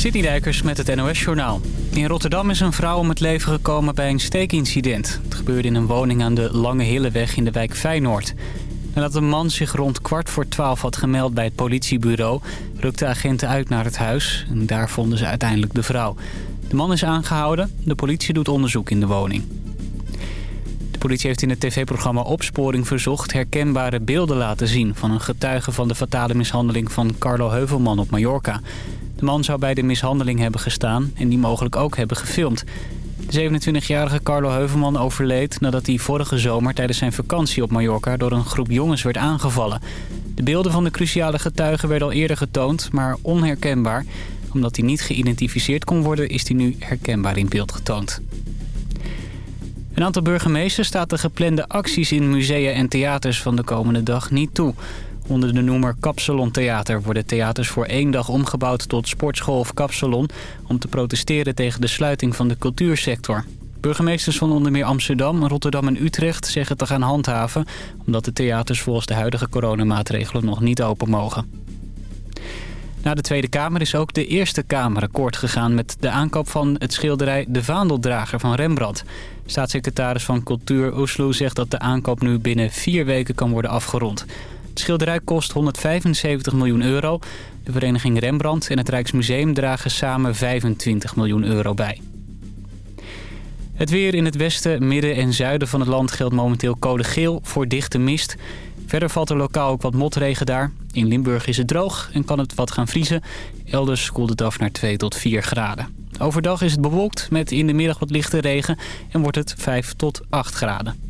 Citydijkers met het NOS-journaal. In Rotterdam is een vrouw om het leven gekomen bij een steekincident. Het gebeurde in een woning aan de Lange Hilleweg in de wijk Feyenoord. Nadat een man zich rond kwart voor twaalf had gemeld bij het politiebureau... rukten agenten uit naar het huis en daar vonden ze uiteindelijk de vrouw. De man is aangehouden. De politie doet onderzoek in de woning. De politie heeft in het tv-programma Opsporing Verzocht... herkenbare beelden laten zien van een getuige van de fatale mishandeling van Carlo Heuvelman op Mallorca... De man zou bij de mishandeling hebben gestaan en die mogelijk ook hebben gefilmd. De 27-jarige Carlo Heuvelman overleed nadat hij vorige zomer tijdens zijn vakantie op Mallorca door een groep jongens werd aangevallen. De beelden van de cruciale getuigen werden al eerder getoond, maar onherkenbaar. Omdat hij niet geïdentificeerd kon worden is hij nu herkenbaar in beeld getoond. Een aantal burgemeesters staat de geplande acties in musea en theaters van de komende dag niet toe. Onder de noemer Kapsalon Theater worden theaters voor één dag omgebouwd tot sportschool of kapsalon... om te protesteren tegen de sluiting van de cultuursector. Burgemeesters van onder meer Amsterdam, Rotterdam en Utrecht zeggen te gaan handhaven... omdat de theaters volgens de huidige coronamaatregelen nog niet open mogen. Na de Tweede Kamer is ook de Eerste Kamer akkoord gegaan met de aankoop van het schilderij De Vaandeldrager van Rembrandt. Staatssecretaris van Cultuur Oslo zegt dat de aankoop nu binnen vier weken kan worden afgerond. Schilderij kost 175 miljoen euro. De vereniging Rembrandt en het Rijksmuseum dragen samen 25 miljoen euro bij. Het weer in het westen, midden en zuiden van het land geldt momenteel code geel voor dichte mist. Verder valt er lokaal ook wat motregen daar. In Limburg is het droog en kan het wat gaan vriezen. Elders koelt het af naar 2 tot 4 graden. Overdag is het bewolkt met in de middag wat lichte regen en wordt het 5 tot 8 graden.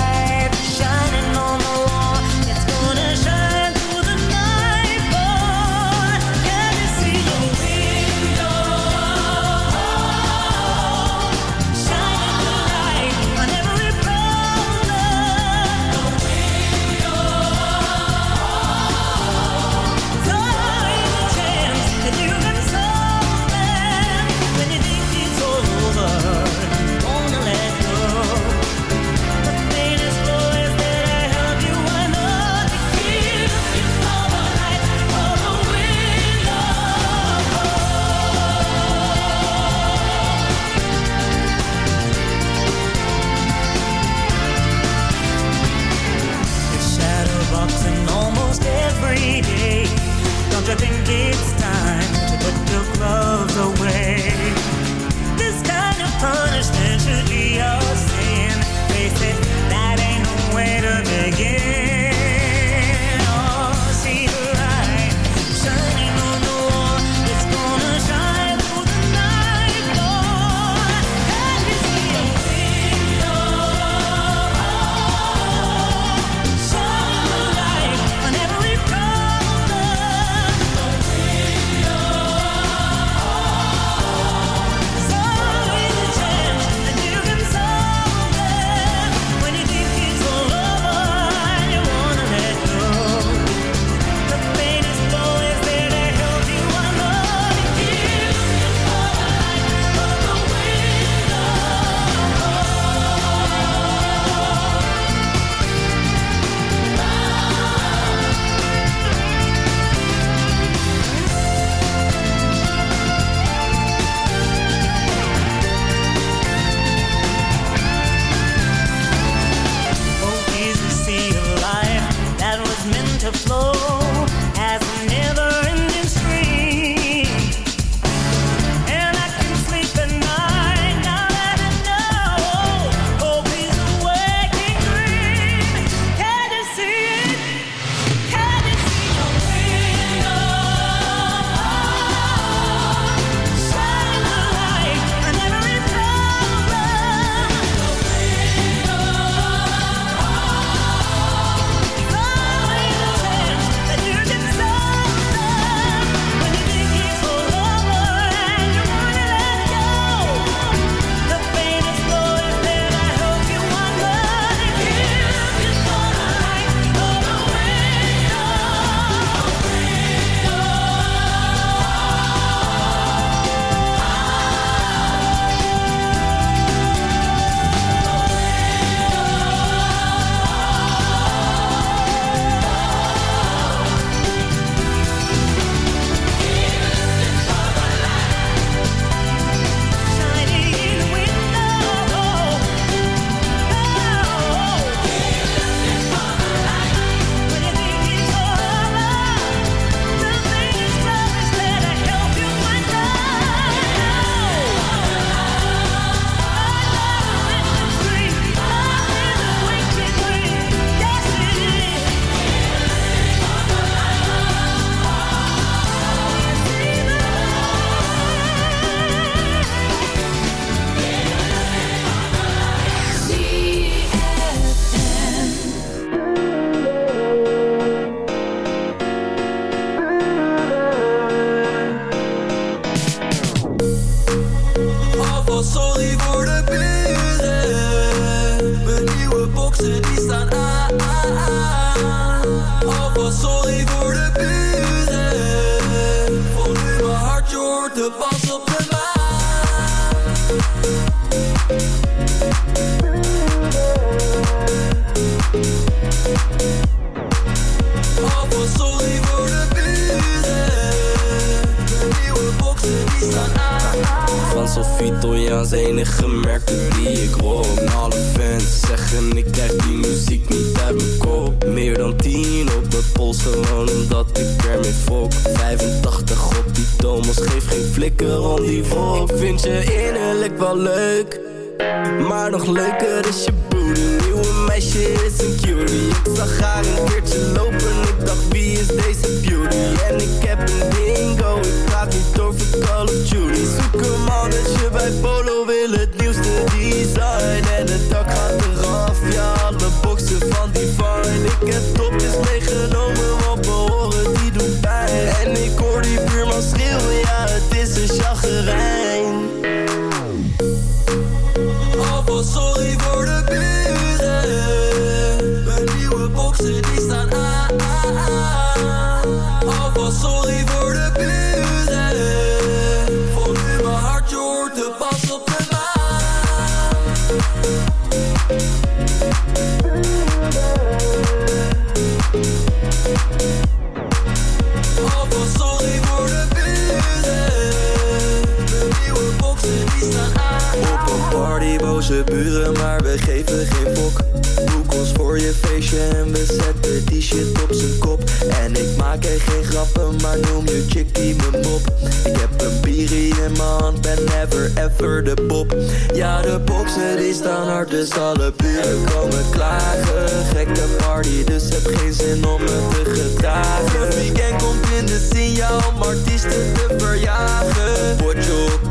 Noem je chickie mijn mop. Ik heb een bierie in mijn ben never ever de pop. Ja, de boxen die staan hard, dus alle buren komen klagen. Gekke party, dus heb geen zin om me te gedragen. Het weekend komt in de scene, om artiesten te verjagen. Potjokie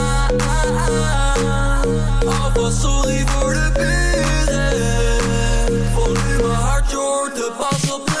Alvast sorry voor de buren Voor nu mijn hartje hoort te pas op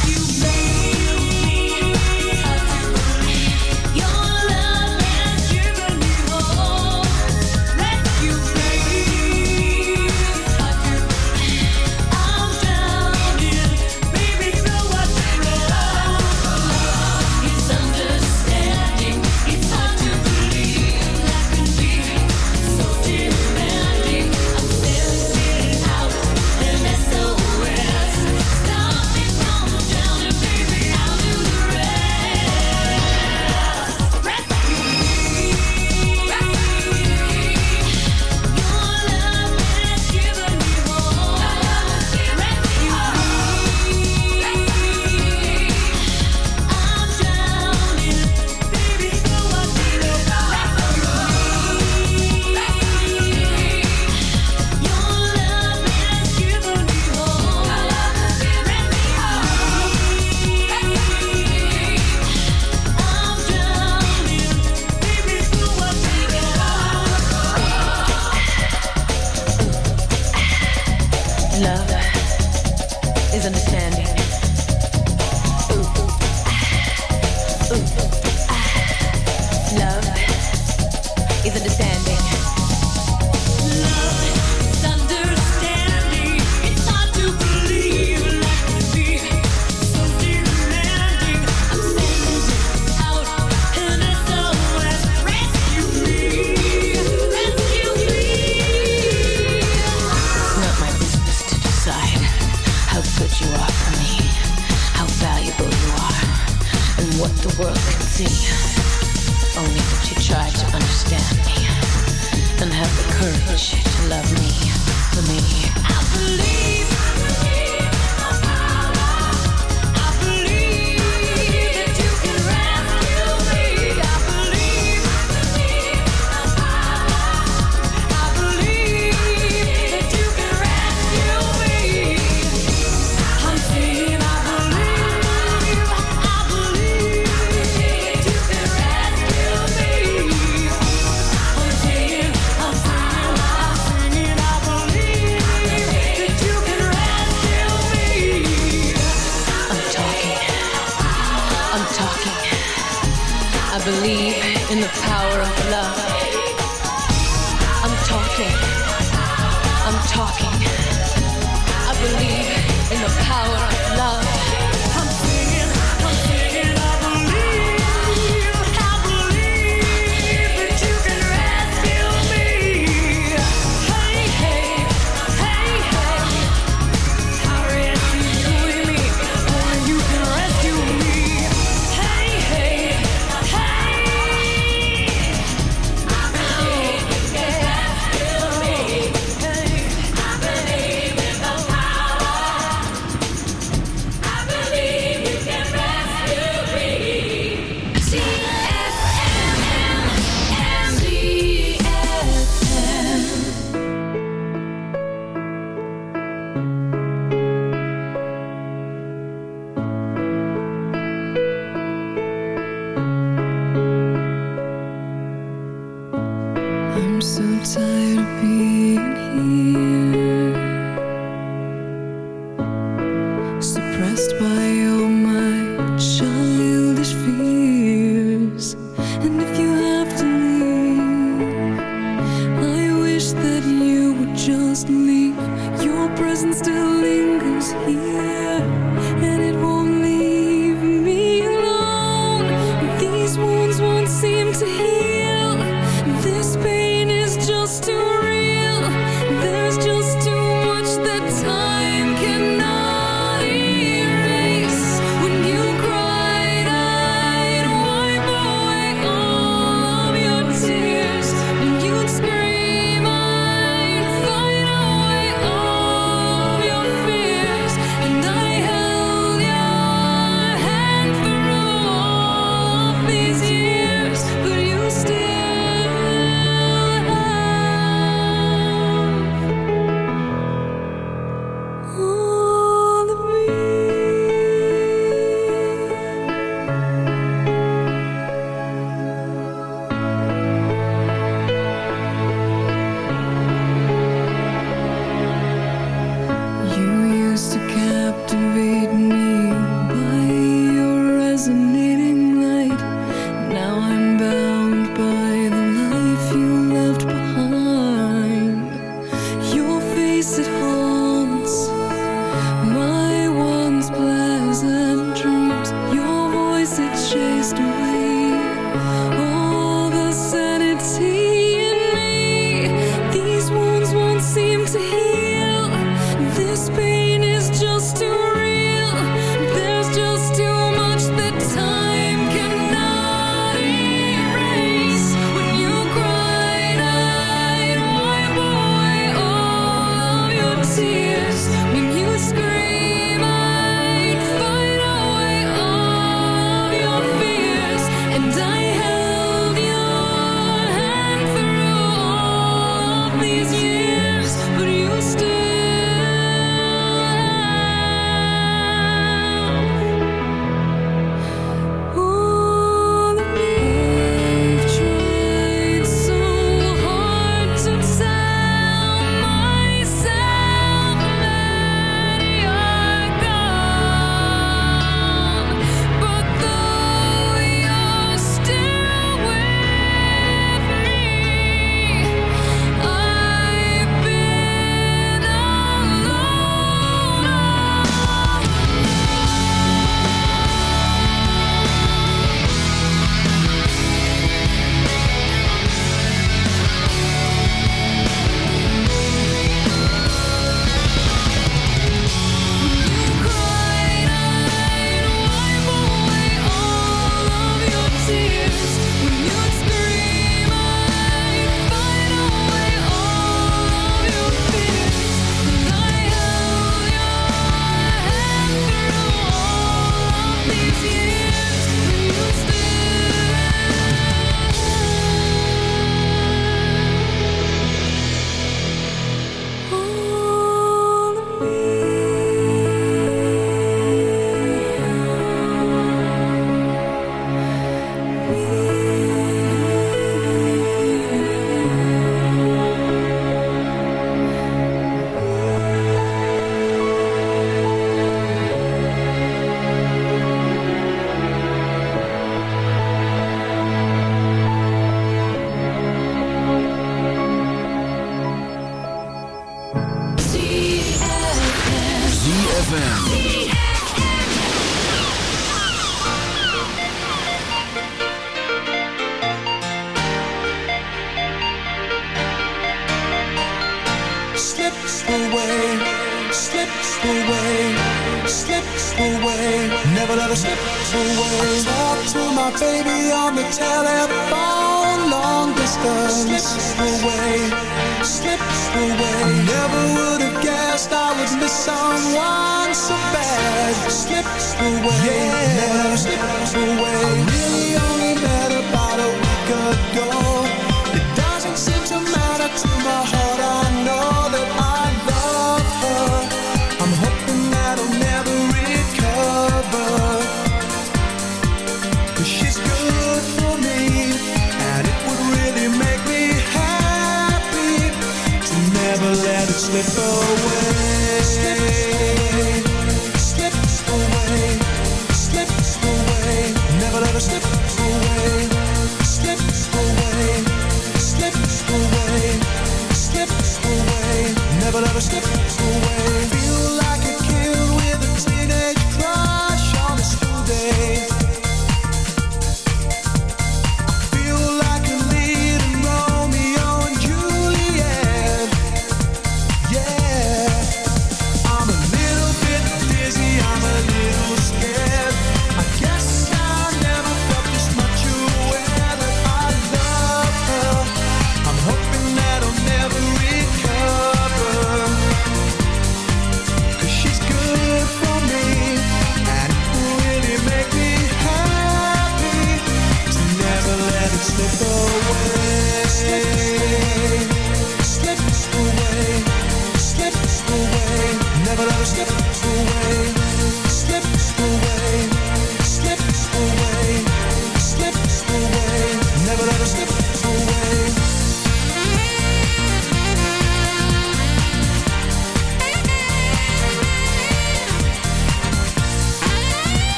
talking. Yeah. away.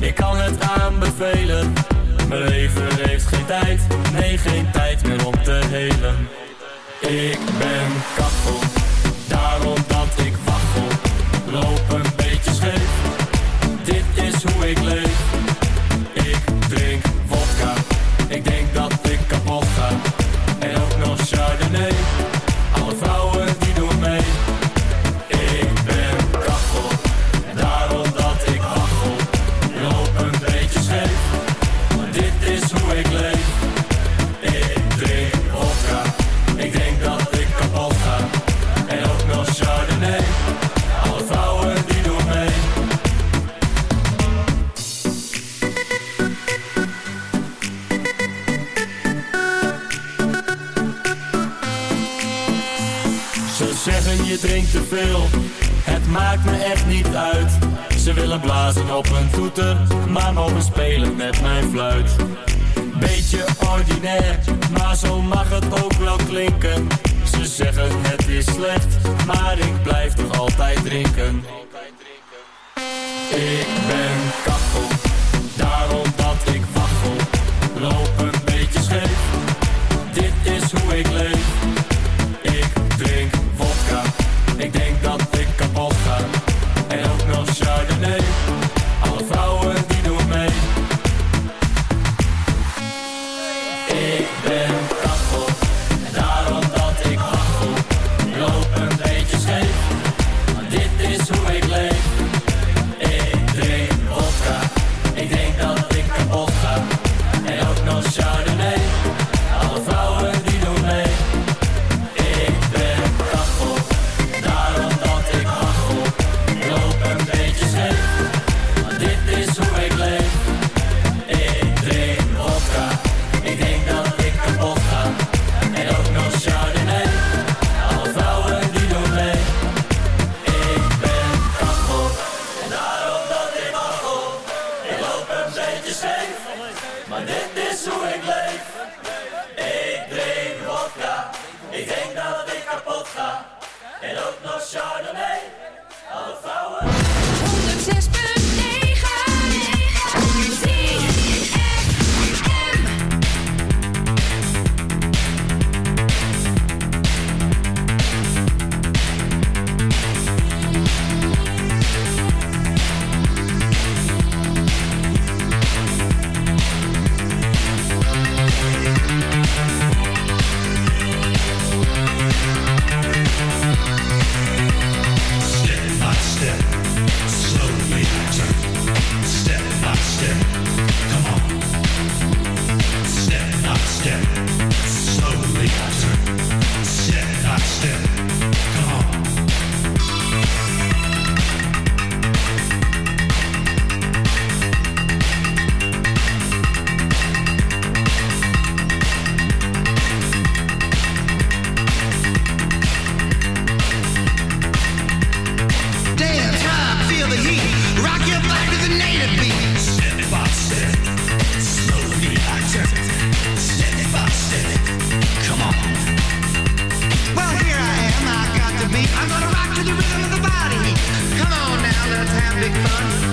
Ik kan het aanbevelen. Mijn leven heeft geen tijd Nee, geen tijd meer om te helen. Ik ben kapot.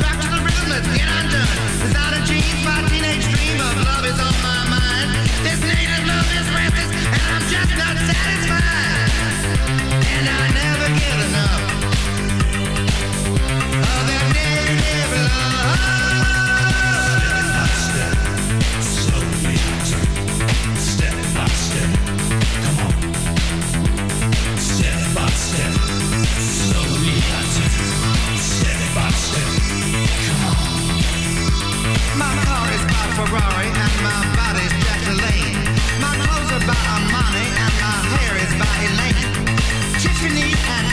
practical a my teenage dream of love is on my mind. This love is and I'm just not satisfied. And I never get enough of that love. by Armani and my hair is by Elaine. Tiffany and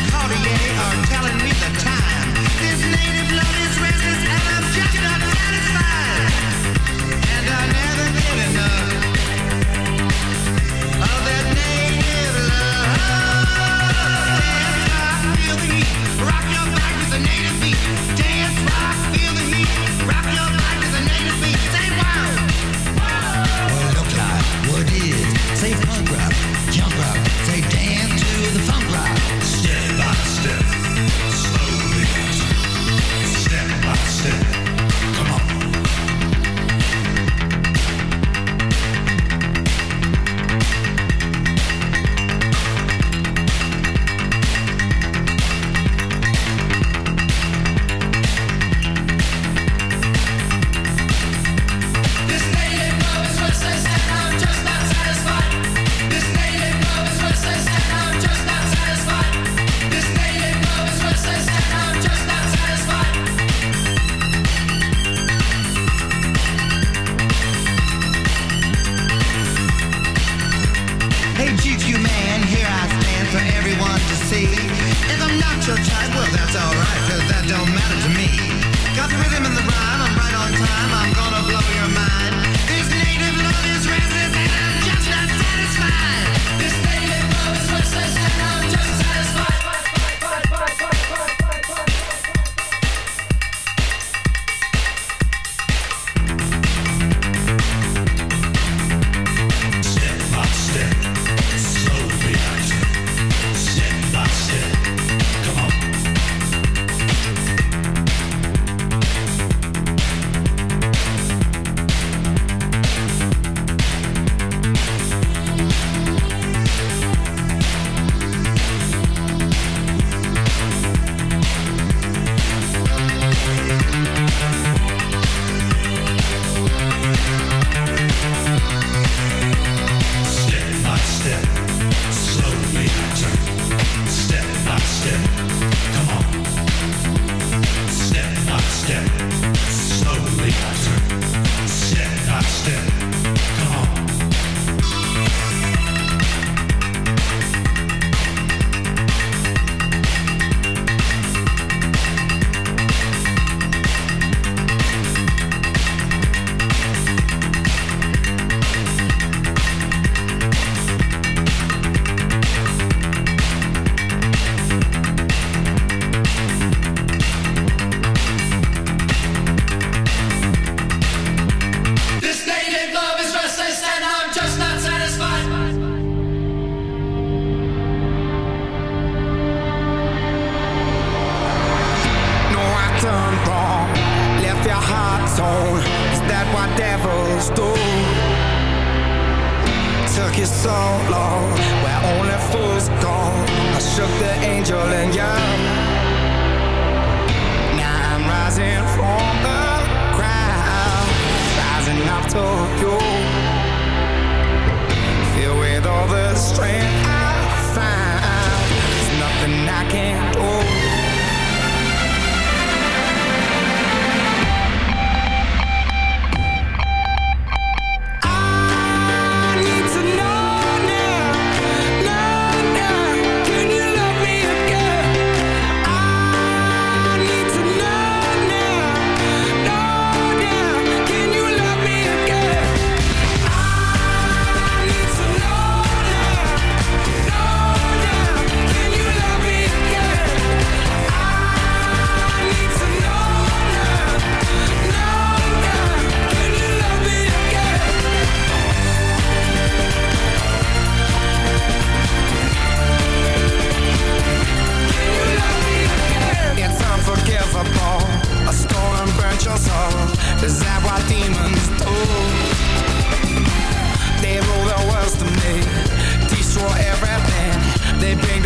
chief human, here I stand for everyone to see. If I'm not your type. like what devils do. Took you so long Where only fools go I shook the angel and young Now I'm rising from the crowd Rising up to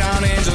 down angel.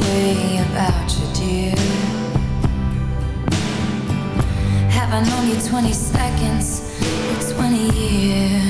way about you, dear. Have I known you 20 seconds or 20 years?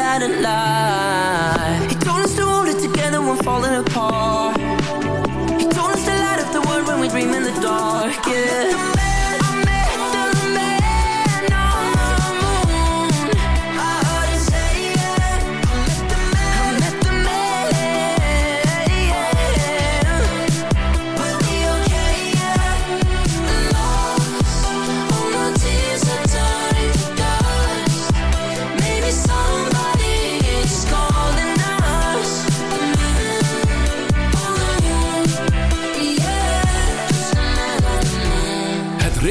out alive He told us to hold it together when falling apart. He told us to light up the world when we dream in the dark, yeah.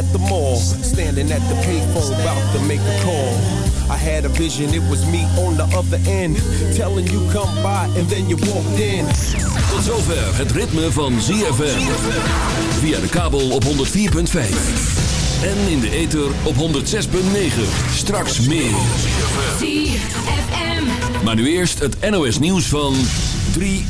At the mall, standing at the payphone about to make a call. I had a vision, it was me on the other end, telling you come by and then you walked in. Tot zover het ritme van ZFM. Via de kabel op 104.5. En in de ether op 106.9. Straks meer. ZFM. Maar nu eerst het NOS nieuws van 3